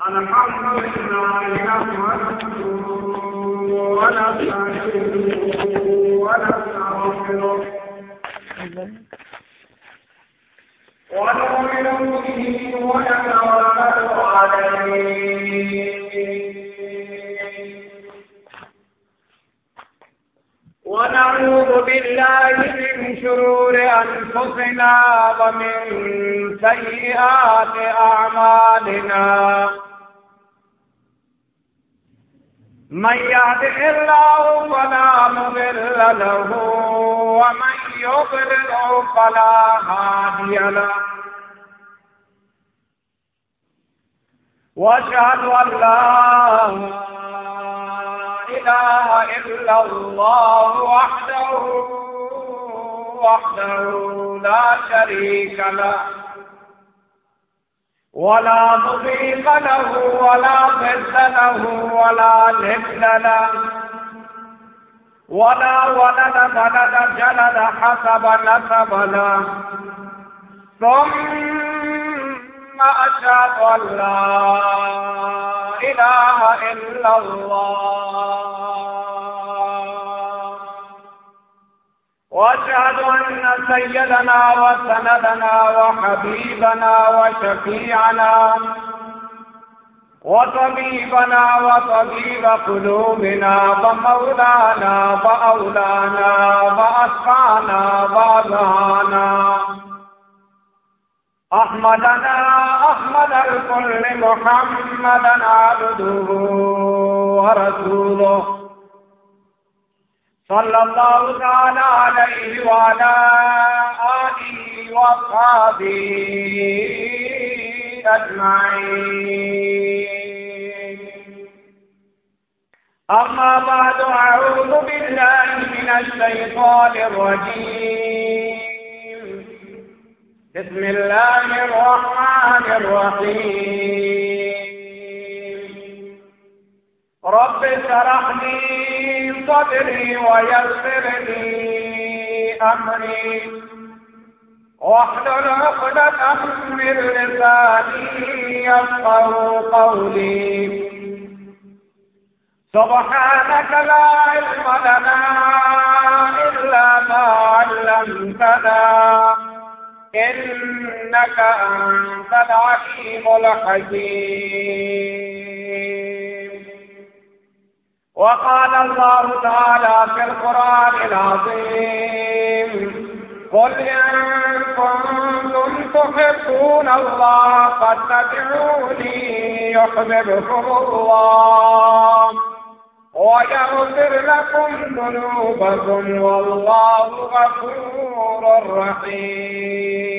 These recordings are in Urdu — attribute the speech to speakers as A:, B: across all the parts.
A: أنا حافظ إسرائيل ولا أستعين ولا أستغفره ونؤمن به ونتوكل عليه ونعوذ بالله من شرور أنفسنا ومن سيئات أعمالنا. من يهده الله فلا مضل له ومن يضلل فلا هادي له. وأشهد أن لا إله إلا الله وحده وحده لا شريك له. ولا مضيق له ولا ضد له ولا ند له. ولا ولد بلد جلد حسب نسب له. ثم أشهد أن لا إله إلا الله. واشهد أن سيدنا وسندنا وحبيبنا وشفيعنا وطبيبنا وطبيب قلوبنا ومولانا وأولانا واسقانا واذهانا أحمدنا أحمد الكل محمدا عبده ورسوله. صلى الله تعالى عليه وعلى آله وأصحابه أجمعين. أما بعد أعوذ بالله من الشيطان الرجيم. بسم الله الرحمن الرحيم. رب اشرح لي صدري ويسر لي أمري. واحلل عقدة من لساني يفقه قولي. سبحانك لا علم لنا إلا ما علمتنا. إنك أنت العليم الحكيم. وقال الله تعالى في القرآن العظيم قل إن كنتم تحبون الله فاتبعوني يحببكم الله ويغفر لكم ذنوبكم والله غفور رحيم.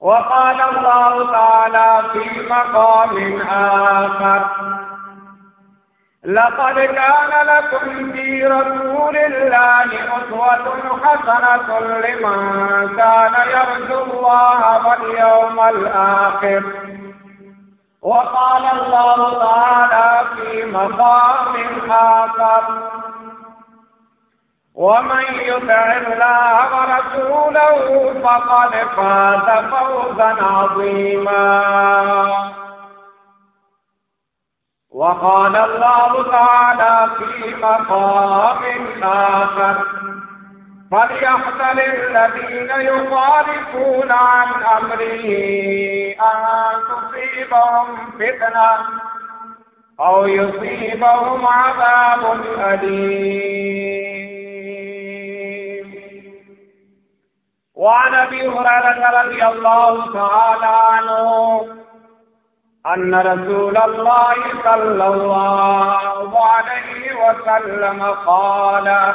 A: وقال الله تعالى في مقام آخر. لقد كان لكم في رسول الله أسوة حسنة لمن كان يرجو الله واليوم الآخر. وقال الله تعالى في مقام آخر. ومن يطع الله ورسوله فقد فاز فوزا عظيما. وقال الله تعالى في مقام آخر فليحذر الذين يخالفون عن أمره أن تصيبهم فتنة أو يصيبهم عذاب أليم. وعن أبي هريرة رضي الله تعالى عنه أن رسول الله صلى الله عليه وسلم قال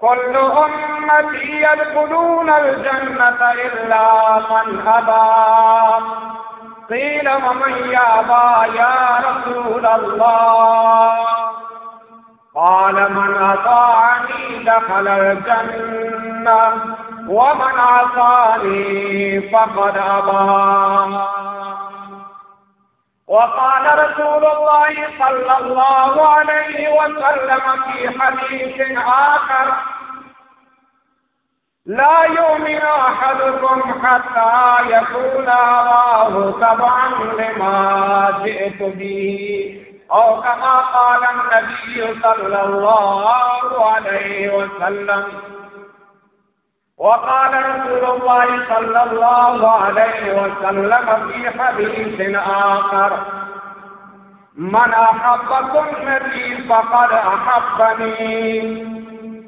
A: كل أمتي يدخلون الجنة إلا من أبى. قيل ومن يأبى يا رسول الله؟ قال من أطاعني دخل الجنة. ومن عصاني فقد أبى. وقال رسول الله صلى الله عليه وسلم في حديث آخر لا يؤمن أحدكم حتى يكون الله تبعا لما جئت به أو كما قال النبي صلى الله عليه وسلم وقال رسول الله صلى الله عليه وسلم في حديث آخر من أحب سنتي فقد أحبني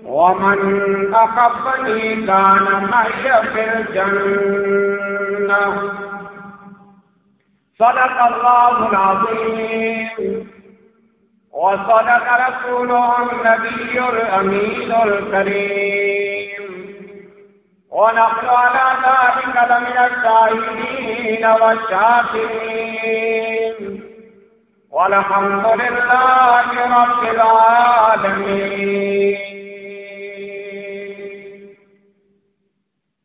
A: ومن أحبني كان معي في الجنة. صدق الله العظيم. وصدق رسوله النبي الأمين الكريم. ونحن على ذلك لمن الشاهدين والشاكرين. والحمد لله رب العالمين.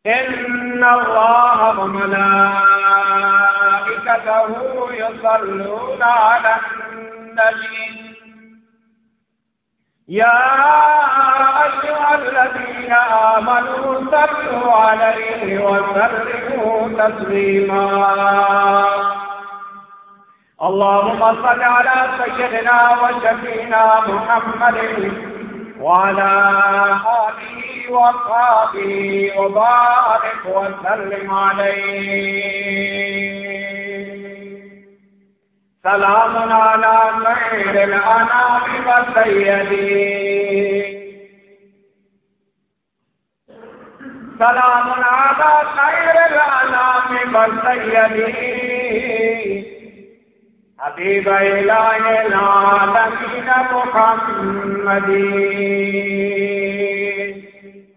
A: إن الله وملائكته يصلون على النبي. يا أيها الذين آمنوا صلوا عليه وسلموا تسليما. اللهم صل على سيدنا وشفينا محمد وعلى آله وصحبه وبارك وسلم عليه. سلام على خير الأنام والسيدين. سلام على خير الأنام والسيدين حبيب إله العالمين محمدين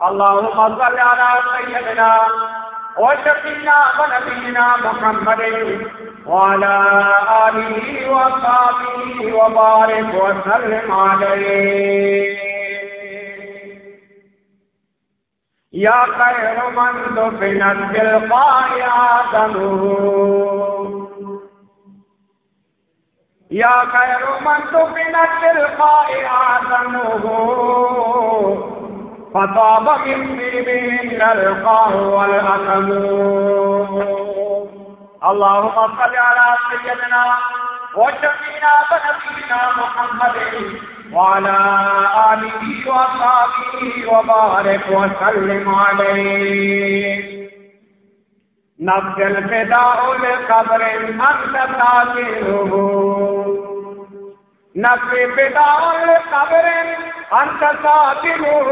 A: اللهم صل على سيدنا وشفينا ونبينا محمد. وعلى آله وصحبه وبارك وسلم عليه. يا خير من دفنت بالقاء آدمه يا خير من دفنت بالقاء آدمه فطاب من بهن القاء والأكم. اللهم صل على سيدنا وشفينا ونبينا محمد. وعلى آله وصحبه وبارك وسلم عليه. نفس الفداء لقبر أنت تاجره نفس الفداء لقبر أنت ساكنه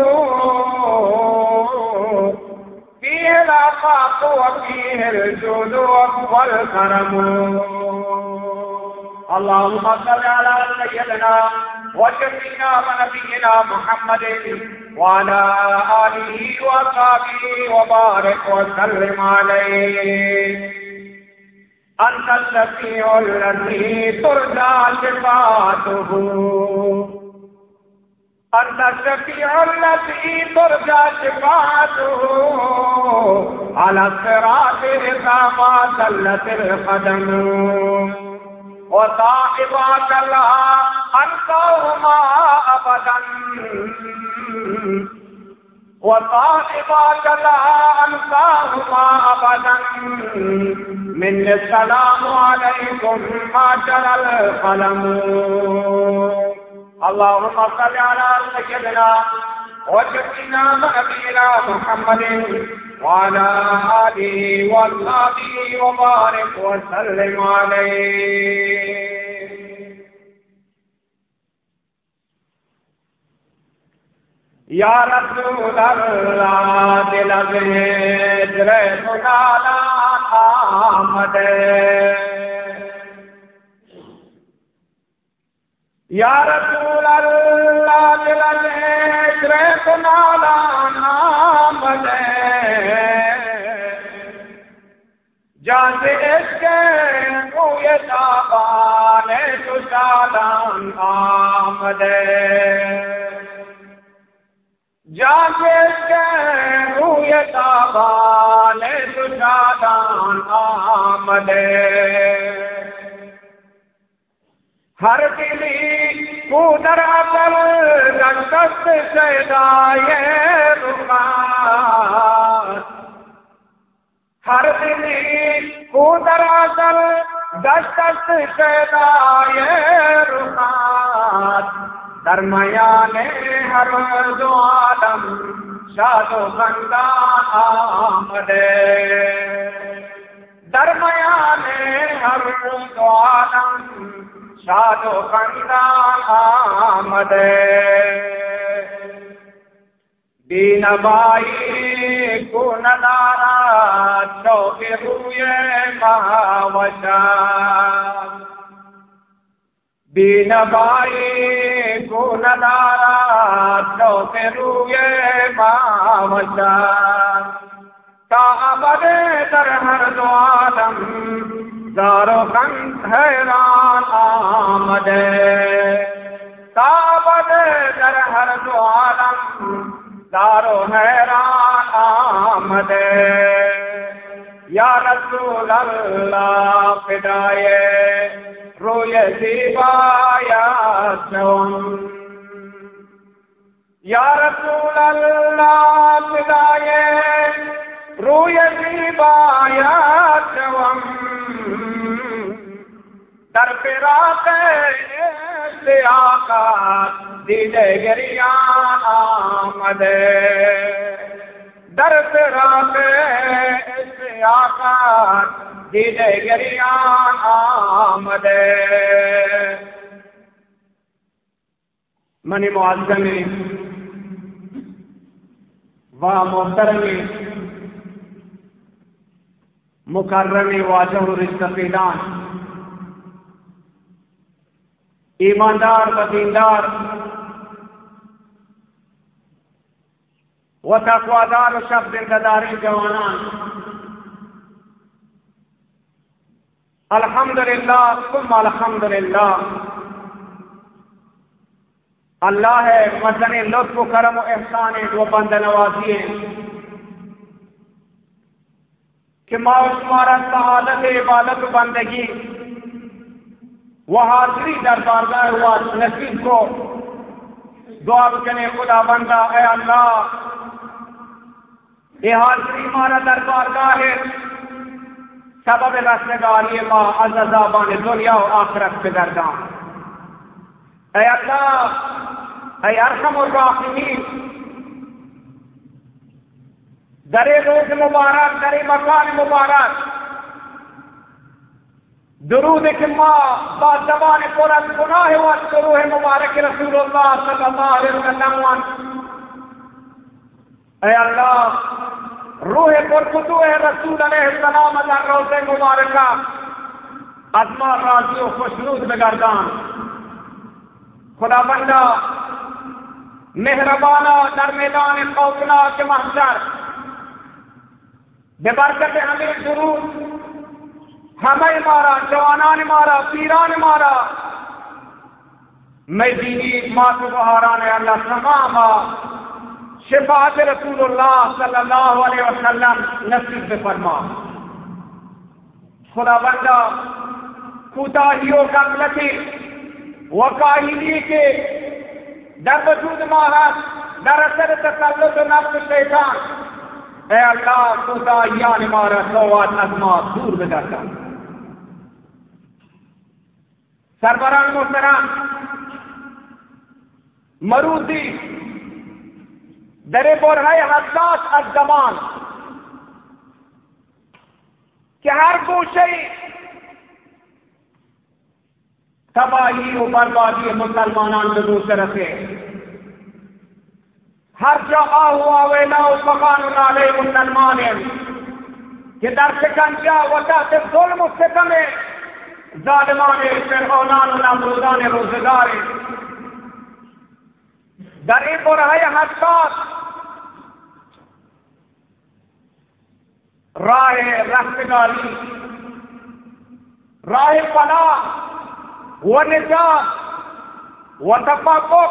A: فيه العفاق وفيه الجود والكرم. اللهم صل على سيدنا وشفينا ونبينا محمد وعلى آله وصحبه وبارك وسلم عليه. أنت الشفيع الذي ترجى شفاعته. أنت الشفيع الذي ترجى شفاعته. على الصراط إذا ما زلت القدم. وصاحبك لا أنساهما أبدا. وصاحبك أبدا. من السلام عليكم القلم. اللهم صل على سيدنا وشفينا ونبينا محمد وعلى آله وصحبه وبارك وسلم عليه. یا رسول اللہ دل بھیج سنانا آمد یا رسول آمد جان تابان سشالان آمد ہر دلی کو در اصل دست شیدائے ہر دلی کو در اصل دست شیدائے رخان درمیان ہر دو عالم شاد و خندان آمدے درمیان ہر دو عالم شاد و خندان آمد۔ دین بائی کو ندارا چوک روئے مہاوشا۔ دین بائی کو ندارا چوک روئے مہاوشا۔ تا در ہر دو عالم دارو خن حیران آمد تابد در ہر دو عالم دارو حیران آمد یا رسول اللہ فدائے روی زیبا یا سوم یا رسول اللہ فدائے روی زیبا یا سوم در فراق آقا دل گریان آمد۔ در فراق آقا دل آمد۔ منی معظم و محترم مکرم واجہ رشتفیدان ایماندار بدیندار و تقوادار و شب زندداری جوانان. الحمدللہ، ثم الحمدللہ. اللہ ہے مدن لطف و کرم و احسان وہ بند نوازی کہ ما تمہارا سعادت، عبادت بندگی وہ حاضری در بارگاہ ہوا نصیب کو دعا بکنے، خدا بندہ، اے اللہ، یہ حاضری مارا در بارگاہ ہے۔ سبب رسگاری ما از عذابان دنیا و آخرت پہ دردان۔ اے اللہ، اے ارحم الراحمین در روز مبارک در مکان مبارک۔ درود کہ ما با زبان پر از گناہ و از روح مبارک رسول اللہ صلی اللہ علیہ وسلم اے اللہ، روح پر خطو رسول علیہ السلام در روز مبارکہ۔ از ما راضی و خوشنود بگردان۔ خدا بندہ مہربانہ در میدان خوفناک محشر ببرکت ہمیں درود۔ ہمیں مارا، جوانان مارا، پیران مارا۔ میں دینی ماتو بہاران اللہ تمام شفاعت رسول اللہ صلی اللہ علیہ وسلم نصیب فرما۔ خدا بندہ کوتاہیوں کا غلطی وکاہلی کے در وجود ماہر در اثر تسلط نفس شیطان۔ اے اللہ کوتاہیان مارا سوات نظمات دور بدر بدرتا سربران محترم، مرودی در برهای حساس از زمان که هر گوشه تباہی و بربادی مسلمانان به دوست رسه هر جا آه و آویلا و فقان و ناله مسلمان که در شکنجا و تحت ظلم و ستم ظالمان فرعونان و نمرودان روزگار در این برهای حساس، راه رستگاری راه پناه و نجات و تفاقق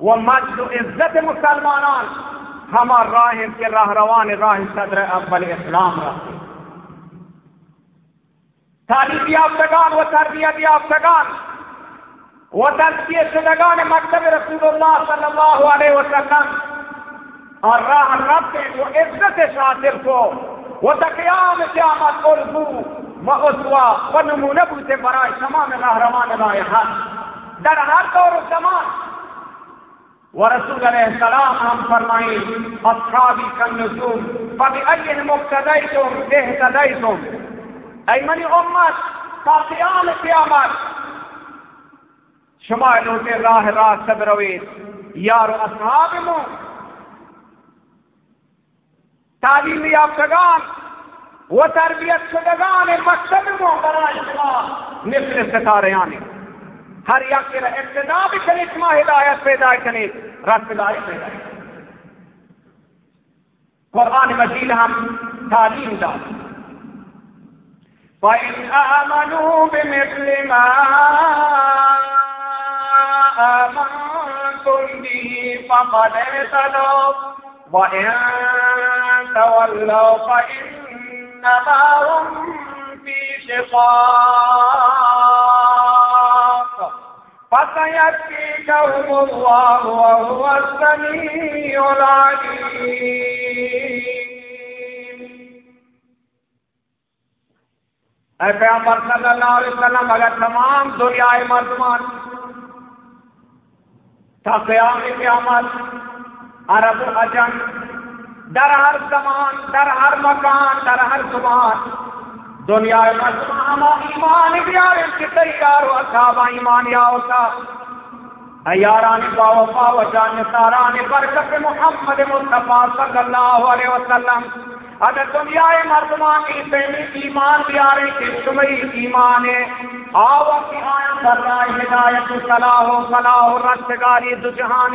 A: و مجد و عزت مسلمانان. ہمار راہ کے راہ روان راہ صدر اول اسلام رہتے تعلیم یافتگان و تربیت یافتگان و تزکیه شدگان مکتب رسول الله صلی الله علیه و سلم اور راہ رب و عزت شاطر کو و تقیام قیامت ارزو و اسوا و نمونه بوده برای تمام رهروان راه حق. در هر دور و زمان و رسول علیہ السلام ہم فرمائیں، اصحابی کن نزوم فبی مقتدیتم اہتدیتم ای منی امت تا قیام قیامت شما لوٹے راہ راست بروید یار اصحاب مو تعلیم یافتگان و تربیت شدگان مکتب مو برای شما مثل ستاریانی ہر یک کے ابتدا بھی کرے شما ہدایت پیدا کرے رس پیدا پیدا قرآن مجید ہم تعلیم دار فإن آمنوا بمثل ما آمنتم به فقد اهتدوا وإن تولوا فإنما هم في شقاق فسيكفيكهم الله وهو السميع العليم اے پیغمبر صلی اللہ علیہ وسلم اگر تمام دنیا مردمان، تا قیام قیامت، عرب و عجم، در ہر زمان، در ہر مکان، در ہر زمان دنیا مردمان ہما ایمان بیار کی تیار و اصحابہ ایمان یا ہوتا۔ ایاران با وفا و جان ساران برکت محمد مصطفیٰ صلی اللہ علیہ وسلم اگر دنیا مردمان کی پہلی ایمان بھی آ رہی تھی تمہیں ایمان ہے۔ آو کی کر رہا ہے ہدایت، صلاح و صلاح و رستگاری، دو جہان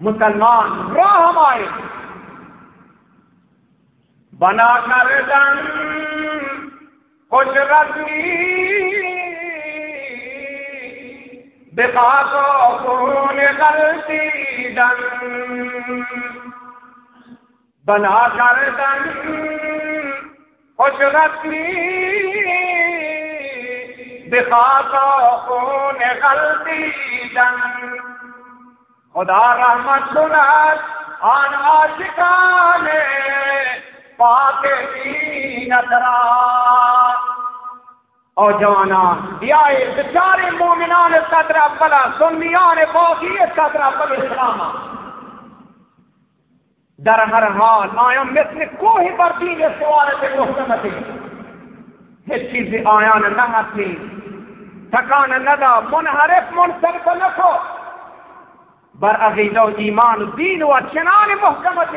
A: مسلمان، راہ ہم آئے۔ بنا کر دن کچھ رسمی بقا کو خون غلطی دن۔ بنا کر دن خوش رسمی دکھا تو خون غلطی دن خدا رحمت سنت، آن آشکان پاک دین اترا او جوانان بیائے بچارے مومنان صدر ابلا سنیان باقی صدر ابل اسلام. در ہر حال آیا مثل کوہ پر دین سوال سے محکمت ہیچ چیز آیا نہ ہتھی تھکان ندا، منحرف، منصرف نکو. بر عقیدہ و ایمان و دین و چنان محکمت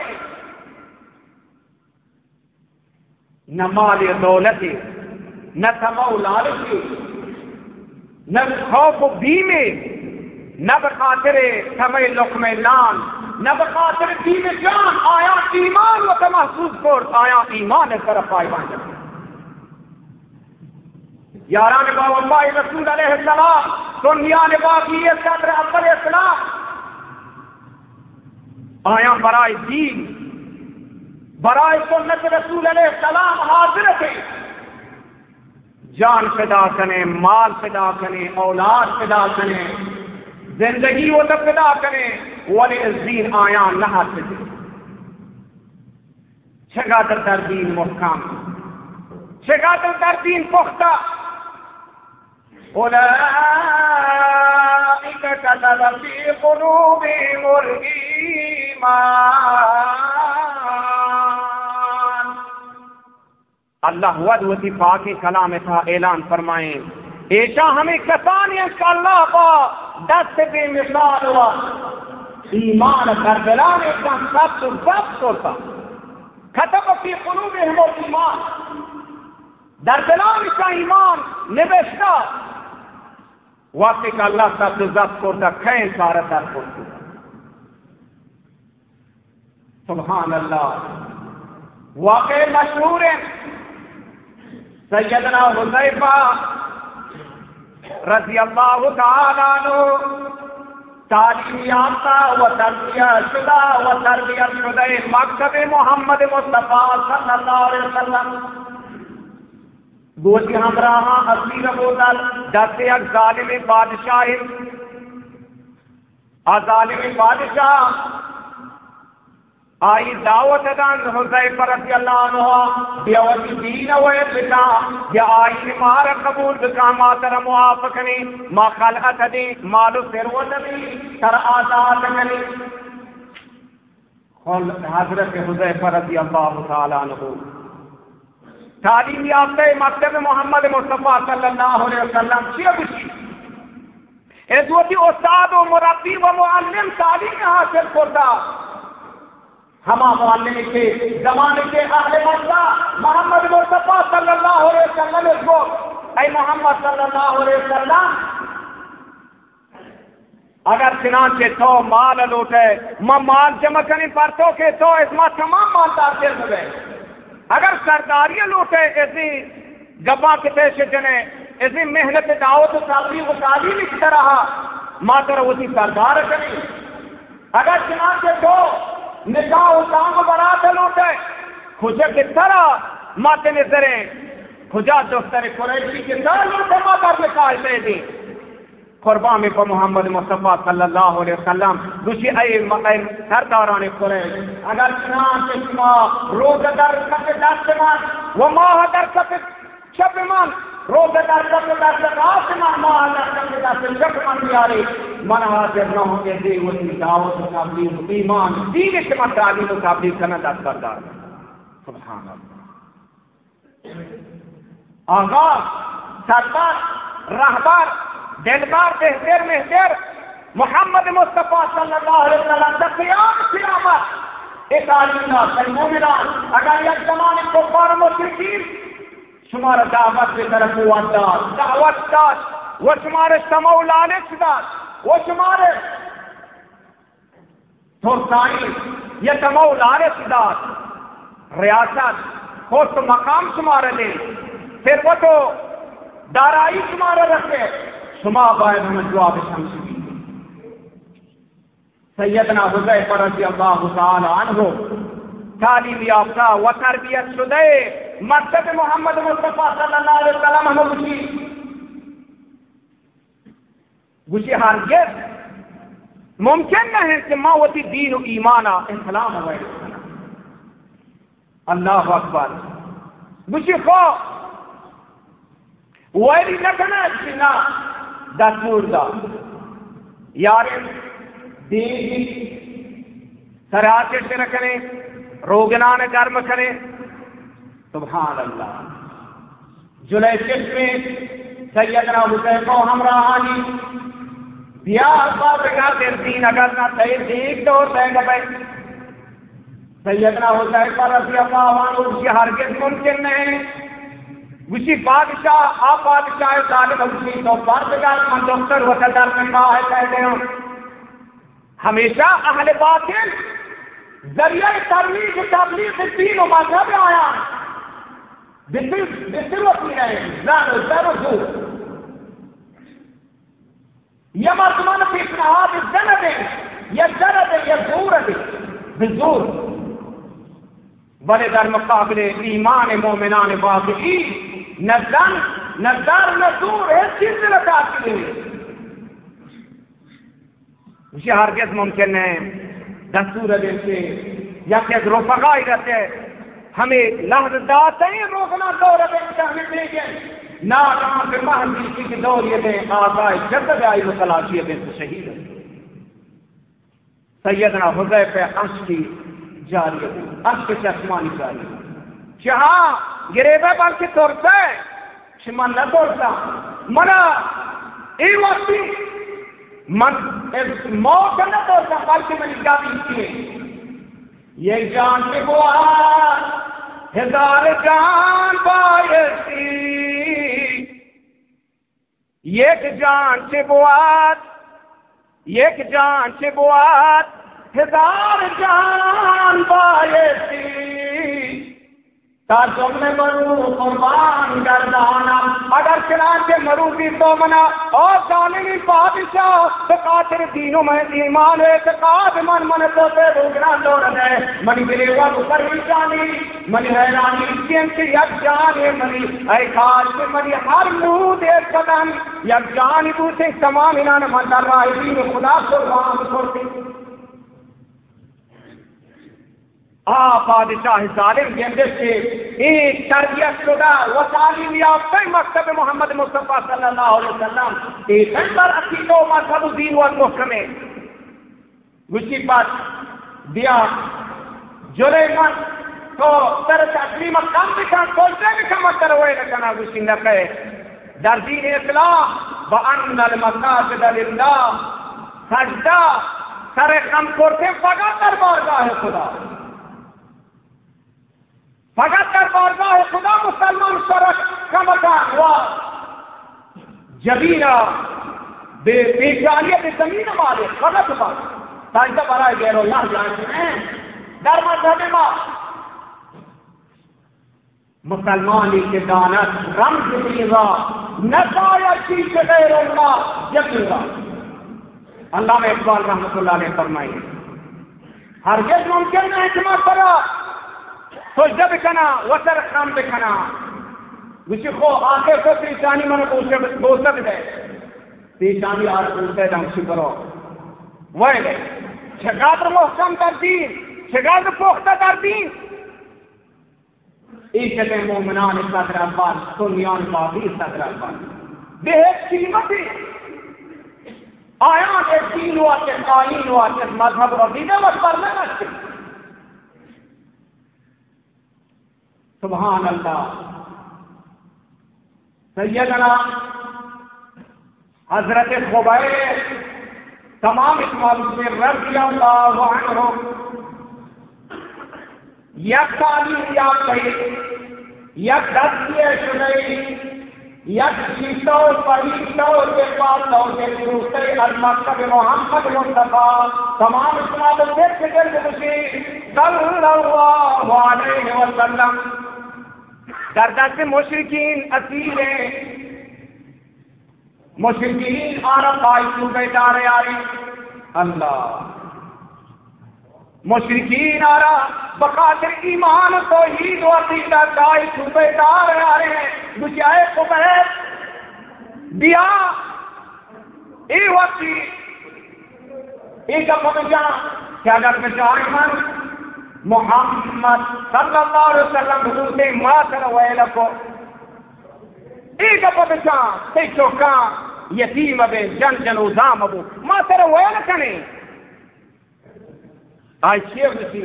A: نہ مال دولت نہ تمو لالچ نہ خوف و بیمے نہ بخاطر سمے لقمے لان. نہ بخاطر دین جان، آیا ایمان و محسوس کر، آیا ایمان طرف آئی بان یاران با اللہ رسول علیہ السلام، دنیا دنیان باقی صدر اول اسلام۔ آیا برائے دین، برائے سنت رسول علیہ السلام حاضر تھے۔ جان پیدا کریں مال پیدا کریں اولاد پیدا کریں زندگی وہ تو پیدا کریں ولی آیا نہ سے در دین محکم چھگا در دین پختہ۔ اولئک کتب فی قلوبهم الایمان۔ اللہ ود وتی پاک کلام تھا، اعلان فرمائیں۔ ایشا ہمیں کسانی اس کا اللہ با دست بے مثال ہوا۔ ایمان کربلا میں کم سب تو سب ہوتا ختم فی قلوبهم ایمان در دلان کا ایمان نبشتا وقتی کہ اللہ سب تو ضبط کرتا کہیں سارا در کرتا سبحان اللہ. واقع مشہور ہے سیدنا حضیفہ رضی اللہ تعالیٰ عنہ تعلیم یافتہ و تربیت شدہ و تربیت شدہ مکتب محمد مصطفیٰ صلی اللہ علیہ وسلم۔ گوشی ہمراہ اصلی بوتل دس ایک ظالم بادشاہ ظالم بادشاہ آئی دعوت دان حضیف رضی اللہ عنہ بیوتی دین و ابتا یا آئی مار قبول بکا ما تر موافقنی ما خلقت دی مالو سرو نبی، تر آزاد کنی حضرت حضیف رضی اللہ تعالی عنہ۔ تعلیم یافتہ مکتب محمد مصطفیٰ صلی اللہ علیہ وسلم چیئے بشی ازوتی استاد و مربی و معلم تعلیم حاصل کرتا ہما معلم کے زمانے کے اہل مسئلہ محمد مصطفیٰ صلی اللہ علیہ وسلم اس کو اے محمد صلی اللہ علیہ وسلم، اگر چنانچہ تو مال لوٹے، میں مال جمع کرنے پر تو کہ تو اس میں تمام مالدار دل ہوئے اگر سرداری لوٹے، ایسی گبا کے پیشے جنے، ایسی محنت دعوت و تعلیم و تعلیم اس طرح ماں طرح اسی سردار کریں اگر چنانچہ تو نکاح و کام برات لوٹے۔ خوشے کی طرح ماتے نظریں خجا دفتر قریشی کی طرح لوٹے ماں پر نکاح دے۔ دی قربان میں محمد مصطفیٰ صلی اللہ علیہ وسلم، دوسری اے مقیم سرداران قریش، اگر چنان سے شما روز در کت دست من، و ماہ در کت شب من روز در کت دست رات من ماہ در کت دست شب من بیاری. من حاضر نہ ہوں گے دے وسی دعوت و ایمان، دین کے من تعلیم و تبلیغ کرنا دست کردار سبحان اللہ. آغا سربار رہبر، دلبار، بہتر، مہتر، محمد مصطفیٰ صلی اللہ علیہ وسلم، جب قیام قیامت، ایک عالمہ المومنان اگر یک زمان کو فارم و شمار دعوت کی طرف قوت داد دعوت داد وہ شمار سمو لالچ داد وہ شمار ترسانی یہ سمو لالچ داد ریاست پوست مقام شمار لے پھر وہ تو دارائی شمار رکھے۔ شما باید ہمیں جواب شمسی سیدنا حضیف رضی اللہ تعالی عنہ تعلیم یافتہ و تربیت شدہ مکتب محمد مصطفیٰ صلی اللہ علیہ وسلم ہمیں گوشی. گوشی ہرگز ممکن نہ ہے کہ ماں وتی دین و ایمانہ انسلام ہوئے اللہ اکبر. گوشی خو ویلی نکنے چنا دستور دا. یار دیگی سرات سے رکھنے روگنان گرم کرے سبحان اللہ۔ جلے چش میں سیدنا حسین کو ہمراہ ہمراہانی بیا بات کا دل دین اگر نہ تھے دیکھ دو تھے گئے سیدنا حسین پر رضی اللہ عنہ اس کی ہرگز ممکن نہیں۔ وشی بادشاہ، آپ بادشاہ ظالم وشی تو بردگار من دفتر وسدر میں کہا ہے کہتے ہیں ہمیشہ اہل باطل ذریعہ ترویج تبلیغ دین و مذہب آیا۔ یہ مردمان پیشنہاد زند یا زرد یا زور دے بزور بلے در مقابل ایمان مومنان واقعی نہ زن نہ در نہ دور ہے چیز لگا کے لیے اسے ہرگز ممکن ہے دستور دل سے یا کہ رفقائی رہتے ہیں ہمیں لحظ داتے روکنا دور ہمیں دے پہ مہندی کی آئی تو شہید سیدنا عرش کی جاری عرش کے چشمانی جاری جہاں گریبہ پر کے طور سے شمان نہ توڑتا منا ای وقتی، من موت نہ توڑتا بلکہ میں نگاہ کی یہ جان کے بوا ہزار جان بایسی ایک جان سے بوات ایک جان سے بوات ہزار جان بایسی تم نے مرو قربان گردانا اگر چنانچہ مروبی تو منا اور ظالمی بادشاہ، تو قاتل دینوں میں ایمان اعتقاد من من تو پہ روگنا دور ہے منی ملے گا اوپر ہی جانی، منی حیرانی کین سے یک جانے منی۔ اے خاص سے منی ہر منہ دے قدم۔ یک جانی تو سے تمام انہاں من در راہ دین خدا قربان کرتے۔ آ بادشاہ ظالم جنگے سے ایک تربیت شدہ و تعلیم یافتہ مکتب محمد مصطفیٰ صلی اللہ علیہ وسلم ایک اندر عقید و مذہب دین و محکم اسی بات، دیا جلے من تو تر تقلیم کم بکن کلتے بکن مطر ہوئے لکنا گوشی نکے در دین اصلاح بان المساجد للہ سجدہ۔ سر کم کرتے فقط در بارگاہ خدا فقط در بارگاہ خدا مسلمان سرک ہوا۔ جبینا بے بیچاریت زمین والے غلط بات سائنسہ برائے غیر اللہ جانتے ہیں۔ در مذہب ما۔ مسلمانی کے دانت رمز دیگا نسایا چیز غیر اللہ جبینا اللہ میں اقبال رحمت اللہ نے فرمائی ہرگز ممکن ہے کہ میں سجده بکنا وسر خم بکنا گوشی خو آخر تو پیشانی منو بوسه بده پیشانی آر بوسه دمشی برو ویله چقدر محکم در دین چقدر پخته در دین عیشت مومنان صدر اول سنیان باقی صدر اول به هیچ قیمتی آیان از دین و آیین و از مذهب و دیده و فرمه سبحان اللہ۔ سیدنا حضرت خبیر، تمام اس سے رضی اللہ عنہ۔ یک تعلیم یاد کہی یک دستی شنئی یک شیشو پریشو کے پاس تو کے دوسرے المکتب محمد مصطفیٰ۔ تمام اس سے فکر کسی صلی اللہ علیہ وسلم۔ در دست مشرقین اصیل ہیں۔ مشرقین عرب آئی تو بیٹارے آئی اللہ۔ مشرقین آرا بخاطر ایمان تو عید و عقیدہ دائی تو بیٹارے آ رہے ہیں؟ بچائے قبیت دیا۔ ای وقتی۔ ایک اپنے جان کیا اگر بچائے من محمد صلی اللہ علیہ وسلم حضور سے ما کر ویلا کو ایک پدشا تے چوکا یتیم بے جن جن ازام ابو ما سر ویلا کنے آئی شیخ نسی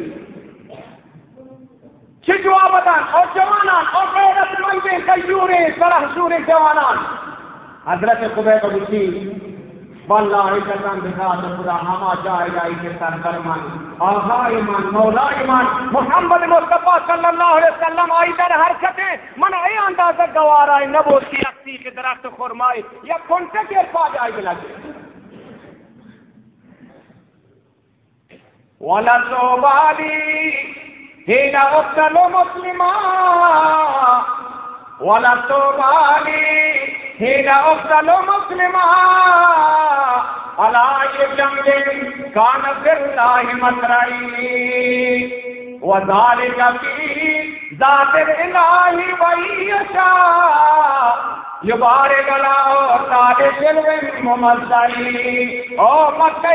A: چھ جوابتان اور جوانان اور غیرت مندے کیورے صلاح سورے جوانان حضرت خبیب ابو واللہ قسم بکا تو خدا ہما جائے گا اسے سر فرمان آہا ایمان، مولا ایمان، محمد مصطفیٰ صلی اللہ علیہ وسلم آئی در حرکتیں۔ من اے اندازہ گوار آئی نبوت کی اکسی کے درخت خورمائی یا کنٹے کے پا جائے گا لگے۔ وَلَا تُوبَالِي حِينَ أُقْتَلُ مُسْلِمًا وَلَا تُوبَالِي حِينَ أُقْتَلُ مُسْلِمًا على أي جنب كان في الله مطرعي وذلك في ذات الإله ويشاء يبارك له تارك الممزعي او مكة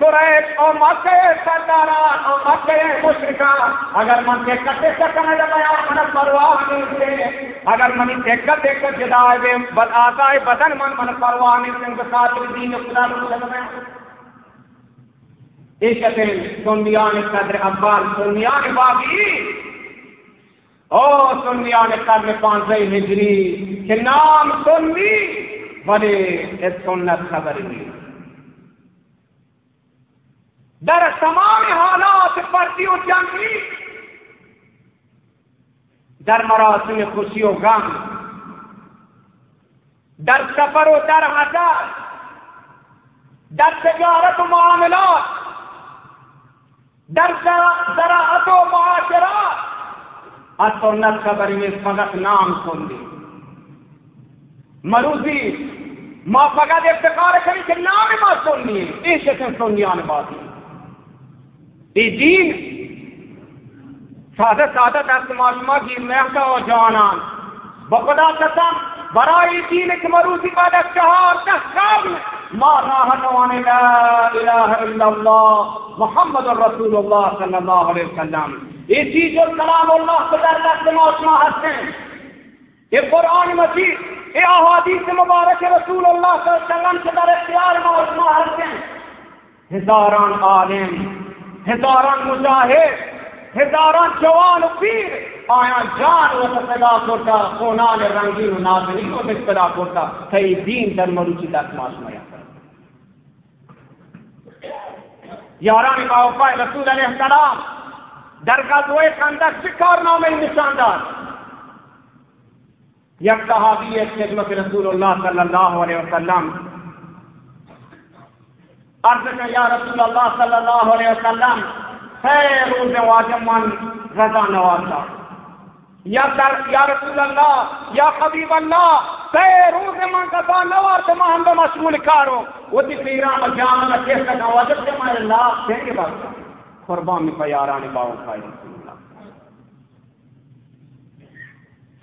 A: قریش اور مکہ سرداران اور مکہ مشرکان۔ اگر من کے کتے سکنے لگا من پرواہ نہیں سے اگر منی دیکھ دیکھ جدائے بے بد آتا ہے بدن من من پرواہ نہیں سے ان ساتھ دین خدا رو لگا ایک کہتے ہیں سنیان قدر عبال سنیان باقی او سنیان قدر پانچ ہجری، کہ نام سنی بڑے اس سنت خبر نہیں۔ در تمام حالات پرتی و جنگی در مراسم خوشی و غم در سفر و در حضر در تجارت و معاملات در زراعت و معاشرات. از سنت خبری میں فقط نام سن دی مروزی ما فقط افتخار کنی کہ نام ما سننی ہے یہ شکن سننی آنے بات دین. سادہ سادہ دست معلومہ کی محکہ و جوانان. بخدا قسم برای دین که مروزی بعد از چهار دست ما راه نوان لا اله الا الله محمد رسول الله صلی الله علیه وسلم. یہ چیز جو کلام اللہ کے در دست ما ہستے ہیں. یہ قرآن مجید، یہ احادیث مبارک رسول اللہ صلی اللہ علیہ وسلم کے در اختیار ما ہستے ہیں. ہزاران عالم ہزاران مجاہد ہزاران جوان پیر، آیا جان و پیدا کرتا خونان رنگین و نازنین و پیدا کرتا تی دین در مروچی دست ماش میا یاران باوفای رسول علیہ السلام، در غزوه خندق چه کارنامه نشان داد؟ یک صحابی خدمت رسول اللہ صلی اللہ علیہ وسلم عرض کہ یا رسول اللہ صلی اللہ علیہ وسلم خیر واجب من رضا نوازا۔ یا در یا رسول اللہ، یا حبیب اللہ خیر روز من رضا نواز ما ہم مشغول کارو۔ وہ تی پیران جامع کیس کا واجب سے میں اللہ کہیں گے بات قربان میں پیاران باؤ کھائے رسول اللہ۔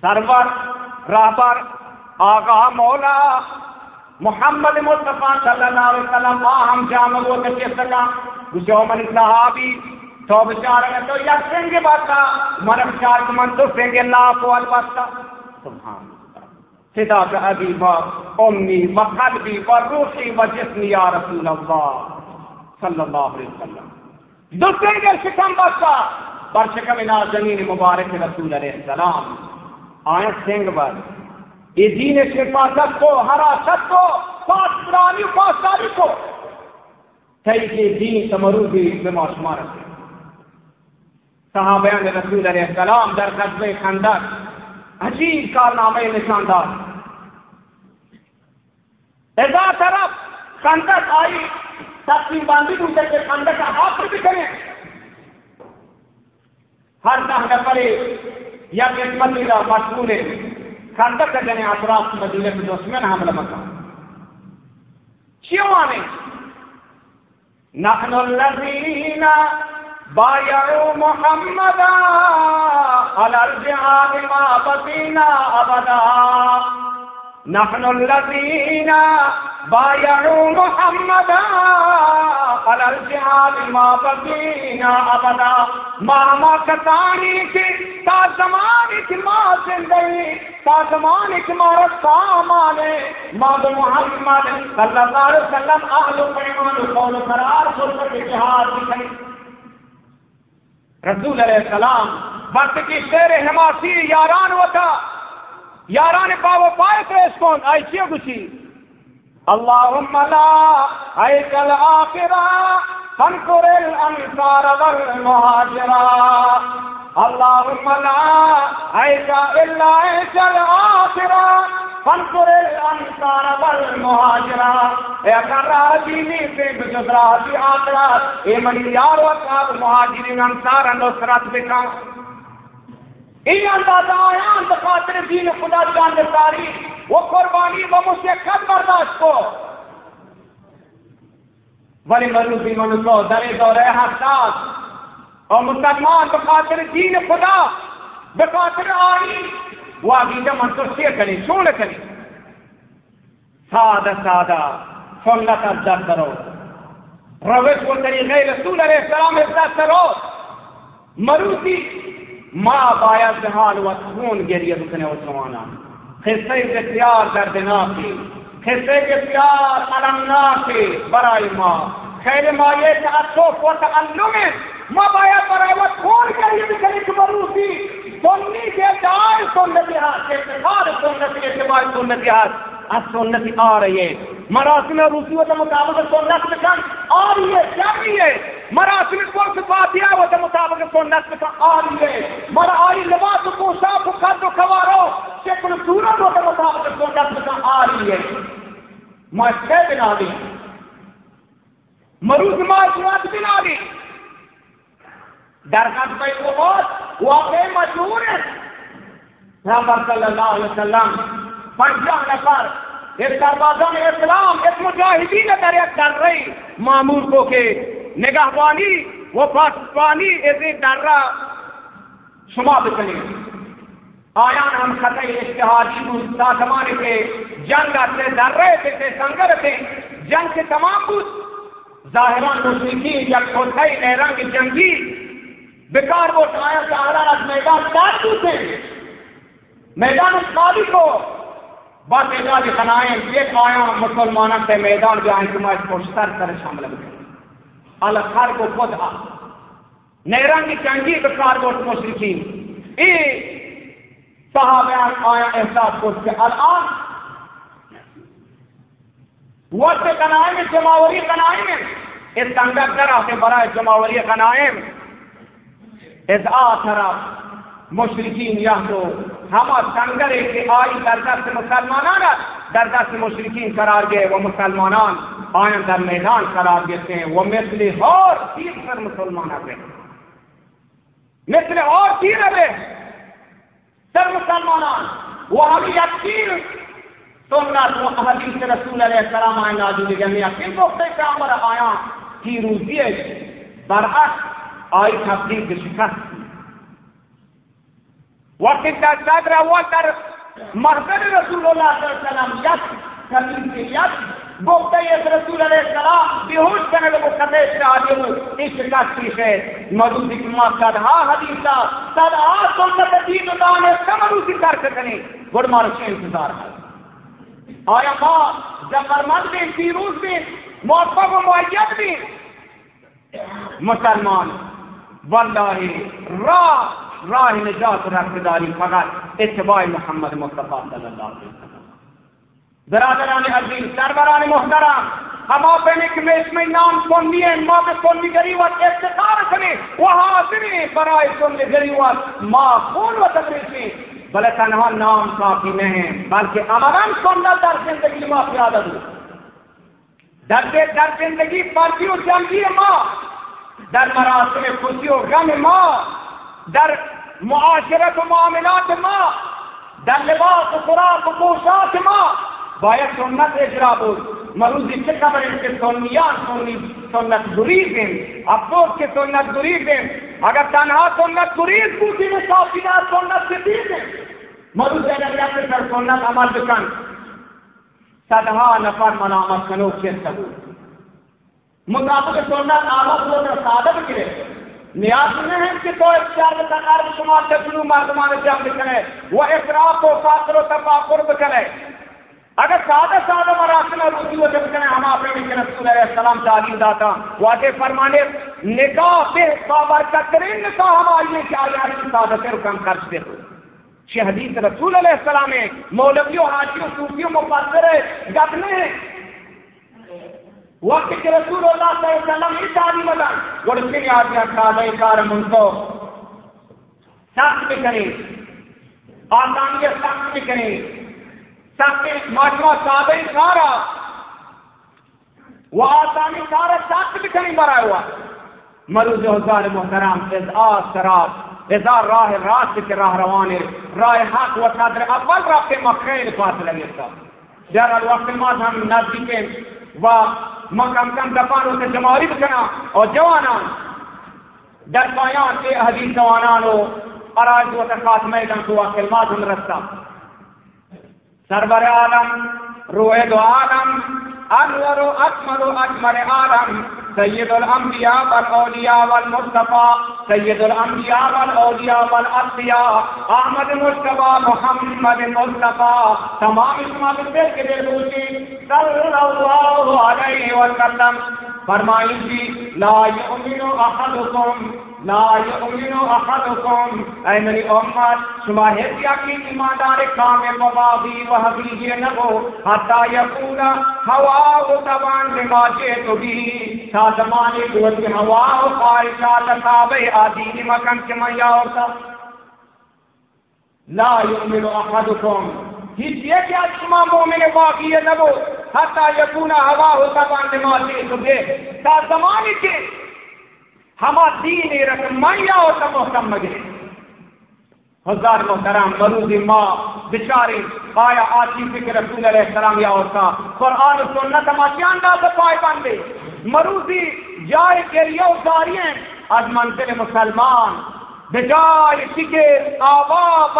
A: سرور، رہبر آقا مولا محمد مصطفیٰ صلی اللہ علیہ وسلم ہم جامع وہ کیس کا جو من صحابی تو بچار میں تو یا سنگ باتا من بچار کو من تو سنگ لا کو البتا سبحان صدا ابی با، امی و قلبی و روحی و جسمی یا رسول اللہ صلی اللہ علیہ وسلم۔ دو سنگ شکم بستا پر شکم انا زمین مبارک رسول علیہ السلام۔ آئیں سنگ بر یہ دین شفاست کو حراست کو پاسداری پاسداری کو تیجی دین تمرودی بما شمار سے صحابیان رسول علیہ السلام در قصب خندق عجیب کارنامہ نشان دار طرف خندق آئی تقسیم باندھی دوسرے کے خندق کا ہاتھ بھی کریں ہر دہ نفر یا قسمت میرا مشغول ہے خندق کا جنے اطراف مدینے کے دشمن حملہ کیوں آنے؟ نحن الذین بايعوا محمدا على الجهاد ما بقينا أبدا نحن الذين بايعوا محمدا على الجهاد ما بقينا أبدا. مهما كتاني تا زماني ما زندگي تا زماني ما رساماني ما محمد صلى الله عليه وسلم أهل قيمان قول قرار سلطة جهاد بكي. رسول علیہ السلام وقت کی شیر حماسی یاران وتا یاران پاو پائے تو اس کون آئی چیئے کچھی اللہم لا ایکل آخرہ فانکر الانصار والمہاجرہ اللہم لا ایکا الا ایکل آخرہ فانصر الانصار والمهاجرا اے اگر راضی نہیں سے بجز راضی آقرا اے منی یار وقاب مہاجرین انصار نصرت بکا این اندازہ آیان بخاطر دین خدا جان داری وہ قربانی و مشکل برداشت کو ولی مروزی منصو در دور حساس اور مسلمان بخاطر دین خدا بخاطر آئین وہ عقیدہ منتشر کریں چھوڑ کریں سادہ سادہ سنت ازداد کرو روش کو طریقے رسول علیہ السلام ازداد کرو مروسی ماں بایا جہان و خون گریہ بکنے و سوانا خصے کے پیار دردناکی. خصے کے پیار علمناکی برائی ماں خیر ماں یہ تعصف و تعلم. ماں بایا برای و خون گریہ بکنے و مروسی سنی کے جائے سنت ہاتھ اعتبار سنت اعتبار سنت ہاتھ اب سنت آ رہی ہے مراسم روسی و مطابق سنت بکن. آ رہی ہے کیا رہی ہے مراسم قرص فاتحہ و مطابق سنت بکن آ رہی ہے۔ مر آئی لباس و پوشاک و قد و خوارو شکل صورت و مطابق سنت بکن آ رہی ہے۔ میں سے بنا دی مروز ماں سنت بنا دی درخت پہ وہ بہت واقع مشہور ہے۔ پیغمبر صلی اللہ علیہ وسلم پنجہ نفر اس سربازان اسلام اس مجاہدین در کر رہی۔ معمول کو کہ نگاہ بانی وہ پاسبانی اسے ڈر رہا شما بکنی آیان ہم خطے اشتہادی بود تا زمانے کے جنگ سے در رہے تھے تھے سنگر تھے۔ جنگ کے تمام بود ظاہران مشرقی یا کھوتائی رنگ جنگی بیکار وہ آیا کہ آرہ میدان دار تھے میدان خالی کو بات اعزاز خنائیں ایک آیا مسلمانوں سے میدان جو آئیں تمہیں اس کو سر کر شامل کریں على خرب و خودها نیرنگ جنگی به کار برد مشرکین این صحابه آیا احساس کرد که الان وقت قناعیم جماوری از این در نرفته برای جماوری قنائم از طرف مشرکین یهدو همه تنگره که آی در دست مسلمانان در دست مشرکین قرار گئے و مسلمانان آئیں در میدان قرار دیتے ہیں۔ وہ مثل اور تیر پر مسلمان رہے مثل اور تیر رہے سر مسلمانان، وہ ہم یقین سنت و حدیث رسول علیہ السلام آئیں نازل گئے یقین گفتے کہ ہمارا آیا کی روزی برعکس، آئی تبدیل شکست وقت در صدر اول در محضر رسول اللہ صلی اللہ علیہ وسلم یک کلیم کے یک گفته رسول علیه السلام بیهوش کنه به مقدمه شهادی بود این شکستی شه مدودی که ما صدها حدیثا صدها سنت دین و دانسته مدودی ترک کنی گوڑ ما رو انتظار هست آیا ما زفرمند بیم پیروز بیم موفق و معید بیم مسلمان والله راه راہ نجات رکھ داری فقط اتباع محمد مصطفیٰ صلی اللہ علیہ وسلم برادران عزیز سروران محترم، ہم آپ میں اس میں نام سننی ہے ماں پہ سننی گریوت افتخار کریں وہ حاضری برائے سننی گریوت ماں خون و تدریسی، بلے تنہا نام کافی نہیں بلکہ عمران سننا در زندگی ماں پیادہ دو در در زندگی پرچی و جنگی ماں، در مراسم خوشی و غم ماں، در معاشرت و معاملات ما در لباس و خوراک و پوشاک ما باید سنت اجرا بود. مروزی چه خبریم که سنیان سنی سنت گریزیم افسوس که سنت گریزیم اگر تنها سنت گریز بودیم کافی نه سنت دیدیم مروز اگر یک سر سنت عمل بکن. صدها نفر منامت کنو چرته بود. مطابق سنت آغاز بود ساده بگیره. نیاز نہیں ہے کہ تو اختیار میں تقار شما تسلو مردمان جمع بکنے وہ افراط و فاقر و تفاقر بکنے اگر سادہ سادہ مراسم اور روزی و جب کنے ہم آپ نے رسول علیہ السلام تعلیم داتا واضح فرمانے، نکاح بے بابرکت ترین نکاح ہم آئیے کہ آئی آئی سادہ سے رکم خرچ دے چھ حدیث رسول علیہ السلام مولوی و حاجی و صوفی و مفسر گبنے وقت کے رسول اللہ صلی اللہ علیہ وسلم اس آدمی بنا گڑکے نے آدمی کھا کار من کو سخت بھی کریں آسانی سخت بھی کریں سخت ماجمہ سادہ سارا وہ آسانی سارا سخت بھی کریں مرا ہوا۔ مروز ہزار محترام از آسرات ازار راہ راست کے راہ روانے راہ حق و صدر اول راہ پہ مخیر پاس لگے تھا جر الوقت ما ہم نزدیک و ما کم کم دفان ہوتے جماری بکنا اور جوانان، در پایان کے حدیث جوانان و اراج و تخات میدن تو کلمات ہم رستا سرور عالم روح دو عالم انور و اکمل و اکمل عالم سید الانبیاء والاولیاء والمصطفى سید الانبیاء والاولیاء والاصفیاء احمد مصطفى محمد مصطفى تمام اسماء کے کے دل بوجی صلی اللہ علیہ وسلم فرمائیں جی لا یؤمن احدکم، لا یؤمن احدکم۔ اے میری امت، شما ہے کہ ایماندار کامل و باغی و حبیب نبو، حتی یکون ہوا و تبان لما جئت بھی۔ تا زمانے قوت ہوا و خواہشات تابع آدین مکن کے میا ہوتا لا یؤمن احدکم۔ یہ کہ شما مومن باقی نبو حتی یکون ہوا و تبان لما جئت تا زمانے کے ہما دین رقم میا ہوتا محکم مجھے حضار محترم مروزی ماں بچاری آیا آتی فکر رسول علیہ السلام یا ہوتا قرآن سنت ماں انداز پائے بندے مروزی جائے کے لیے اتاریں از منزل مسلمان بجائے فکر آواب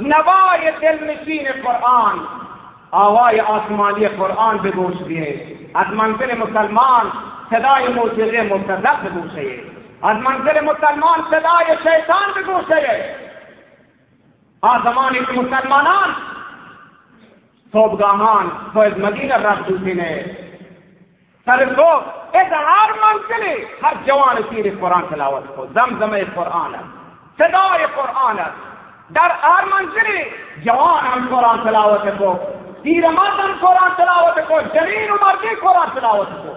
A: نوائے دل نشین قرآن آوائی آسمانی قرآن به گوش بیه از منزل مسلمان صدای موسیقی مبتدق به گوشه از منزل مسلمان صدای شیطان به گوشه آ زمانی که مسلمانان صبحگاهان فوز مدینه رفت دوسینه سر صبح از هر منزلی هر جوان تیر قرآن تلاوت کو زمزمه قرآن است. صدای قرآن است. در هر منزلی جوان هم قرآن تلاوت کو تیر مردن قرآن تلاوت کو جنین عمر کی قرآن تلاوت کو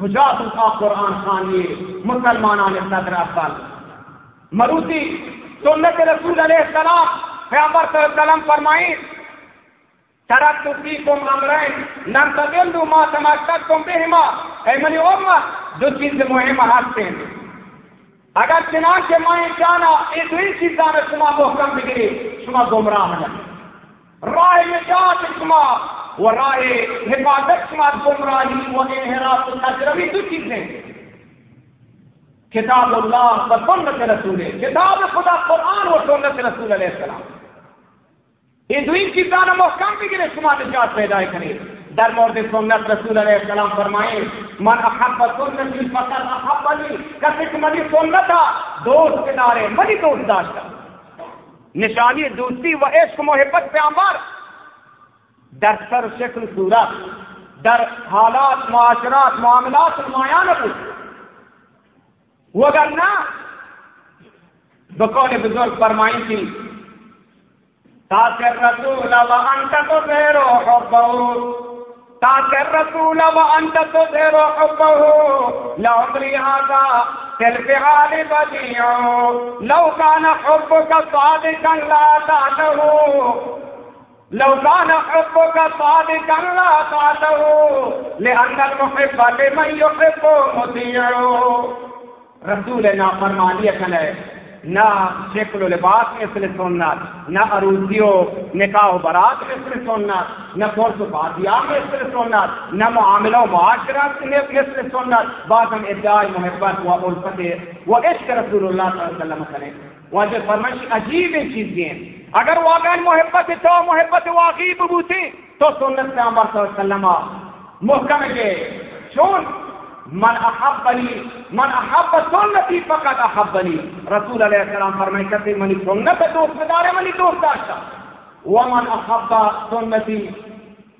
A: کجا تم کا قرآن خانی مسلمانان صدر اول؟ مروسی سنت رسول علیہ السلام پیغمبر صلی اللہ علیہ وسلم فرمائیں ترکت فیکم امرین لن تضلوا ما تمسکتم بهما. اے منی امت، دو چیز مهم هستیں اگر چنانچہ میں جانا، یہ دو چیزاں شما محکم بگیری شما گمراہ ہیں راہ نجات شما و راہ حفاظت شما گمراہی و انحراف تجربی دو چیزیں۔ کتاب اللہ و سنت رسول، کتاب خدا قرآن و سنت رسول علیہ السلام۔ یہ دو چیزاں محکم بھی گرے شما نجات پیدا کریں در مورد سنت رسول علیہ السلام فرمائیں، من احب سنتی فقط احبنی کسی کہ منی سنتا دوست کے دارے منی دوست داشتا نشانی دوستی و عشق محبت پہ امر در سر شکل صورت در حالات، معاشرات، معاملات، نمایاں نہ وہ اگر نہ، بقول بزرگ فرمائی تھی تاکر رسول و انت تو زیرو حبه تاکر رسول و انت تو زیرو حبه لعمری هذا في الفعال بديع لو كان حبك صادقا لا تعته لو كان حبك صادقا لا تعته لأن المحب لمن يحب مطيع. رسولنا فرمانیہ کنے نہ شکل و لباس میں مثل سنت، نہ عروسی و نکاح و برات میں مثل سنت، نہ فرس و بادیا مثل سنت، نہ معاملہ و معاشرت مثل سنت۔ بعض ہم ادعائی محبت و الفت و عشق رسول اللہ صلی اللہ علیہ وسلم کریں۔ وہ جو فرمائش عجیب چیزیں۔ اگر واقعا محبت تو محبت واقعی ببوتی تو سنت سے عمر صلی اللہ علیہ وسلم محکم کے چون من احبنی، من احب سنتی فقط احبنی. رسول علیہ السلام فرمائے کرتے منی سنت دوست دارے منی دوست داشتا ومن احب سنتی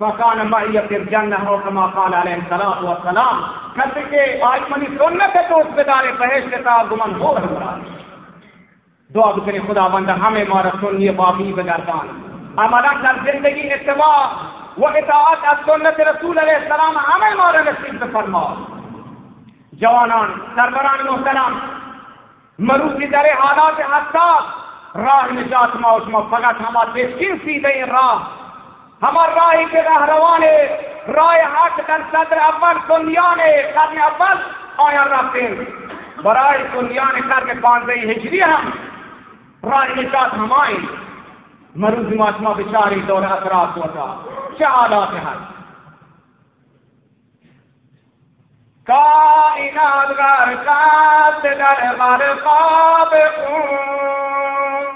A: فکان معی فی الجنہ ہو کما قال علیہ السلام والسلام. کہتے کہ آج منی سنت دوست دارے بہشت کے ساتھ گمن ہو رہے مراد دعا بکری خدا بندہ، ہمیں مارا سنی باقی بگردان عملا در زندگی اتباع و اطاعت از سنت رسول علیہ السلام، ہمیں مارا نصیب فرما۔ جوانان سروران محترم مروزی در حالات حساس راه نجات ما و شما فقط همه بسکین سیده این راه. همه راهی که رهروان راه حق در صدر اول سنیان قرن اول آیان رفتیم. برای سنیان قرن پانزه هجری هم راه نجات هماییم. مروز ما شما بشاری دور اطراف و چه حالات هست؟ کائنات غرقات در غرقاب خون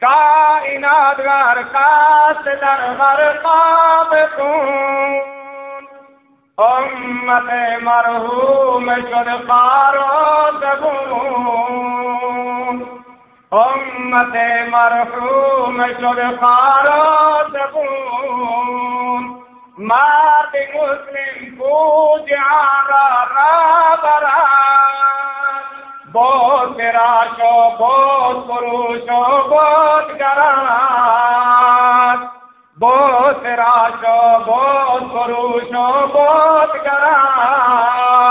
A: کائنات غرقات در غرقاب خون امت مرحوم شد خار و زبون. امت مرحوم شد خار و مرد مسلم کو جهان را را برد بود و بود فروش و بود گرد. بود فراش و بود فروش و بود گرد.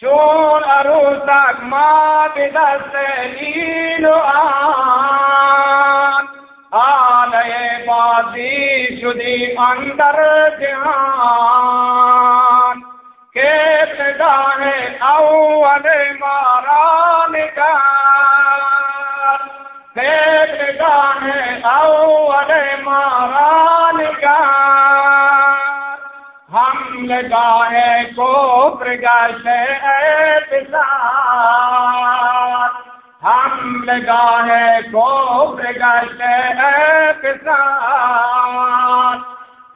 A: چون عروسک ما به دست نیل آن آلے شدی اندر جہان کے گاہ اول مارا نگان نگاہ اول مارا نگاہ ہم نگاہ کو پرگا سے پرگش ہم نگاہ کو پرگش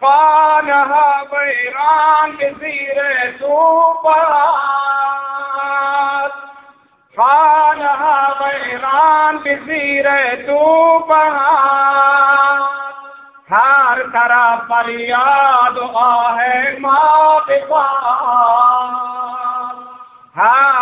A: پان بیران زیر سوپر بیران بزیر تو بہار ہر طرح پر یاد آئے ماں ہر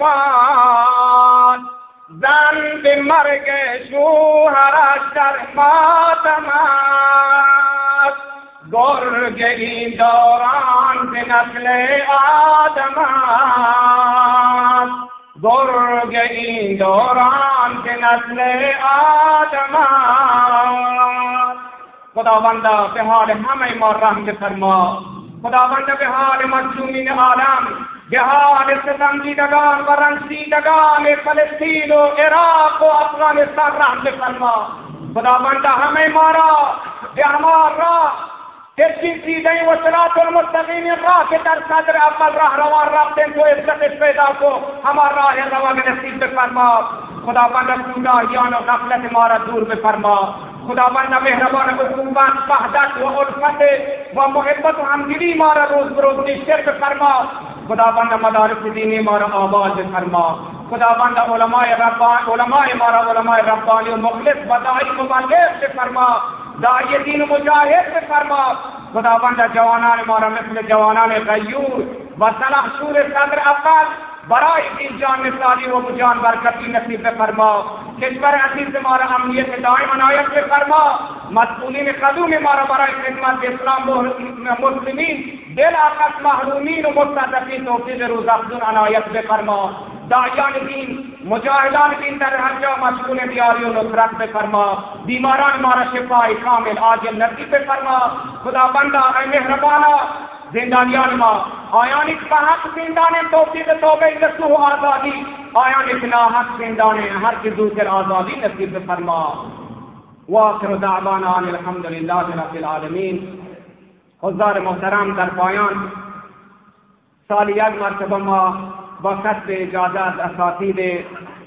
A: مر زند شو شوهرش در ماتم گور گرگ دوران به نسل آدم گور گرگ داران به نسل آدم خدا بندہ به حال همه ما رحم خدا بندہ بہار مظلومین عالم، بہار ستم دیدگان و رنسیدگان فلسطین و عراق و افغانستان رحم فرما۔ خدا بندہ ہمیں مارا بہمار راہ۔ کسی چیزیں وہ سرات المستقیم، راہ کے در صدر اول راہ روان رابطے کو عزت پیدا کو ہمارا راہ روا میں نصیب پہ فرما۔ خدا بند سونا یان و غفلت مارا دور میں فرما۔ خداوند مهربان بزرگوار وحدت و الفت و محبت و همدلی ما را روز بروز نشر فرما خداوند مدارس دینی ما را آباد فرما خداوند علماء ربان علماء ما را علماء ربانی و مخلص و داعی مبلغ فرما داعی دین و مجاهد فرما خداوند جوانان ما را مثل جوانان غیور و صلاح شور صدر اول برای دین جان مثالی و جان برکتی نصیب فرما کشور عزیز مارا، امنیت دائم عنایت سے فرما۔ مسئولین قدوم مارا، برائے خدمت اسلام مسلمین، دل آقت محرومین و مستدفین توفیق روز افزون عنایت سے فرما۔ دائیان دین، مجاہدان دین در ہر جا مشکول دیاری و نصرت پہ فرما۔ بیماران مارا شفائی کامل آجل نرسی پہ فرما۔ خدا بندہ اے مہربانا زندانیان ما آیان ایک حق زندان توفیق توبہ نسو آزادی. آیان ایک حق زندان ہر کی دوسر آزادی نصیب فرما واخر دعوانا ان الحمدللہ رب العالمین. حضار محترم در پایان سال یک مرتبہ ما با کسب اجازت اساتید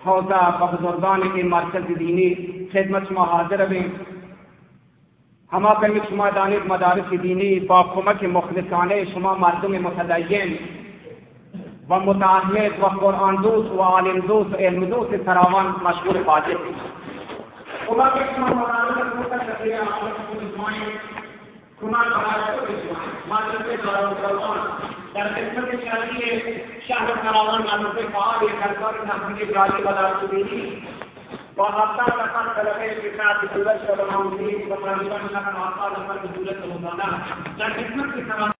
A: حوزه و بزرگان این مرکز دینی خدمت شما حاضر بیم. ہما پہ شما دانید مدارس دینی با کمک مخلصانه شما مردم متدین و متعهد و قرآن دوست و عالم دوست و علم دوست فراوان مشغول فاجر کمک شما مدارس در خدمت شرعی شهر فراوان مناطق فعال کارکار تحقیق راجی مدارس دینی۔ وقد قال قد لبيت بكعب ثلاثة وعوزين وقد قال قد ثلاثة وضناء لكن نفسك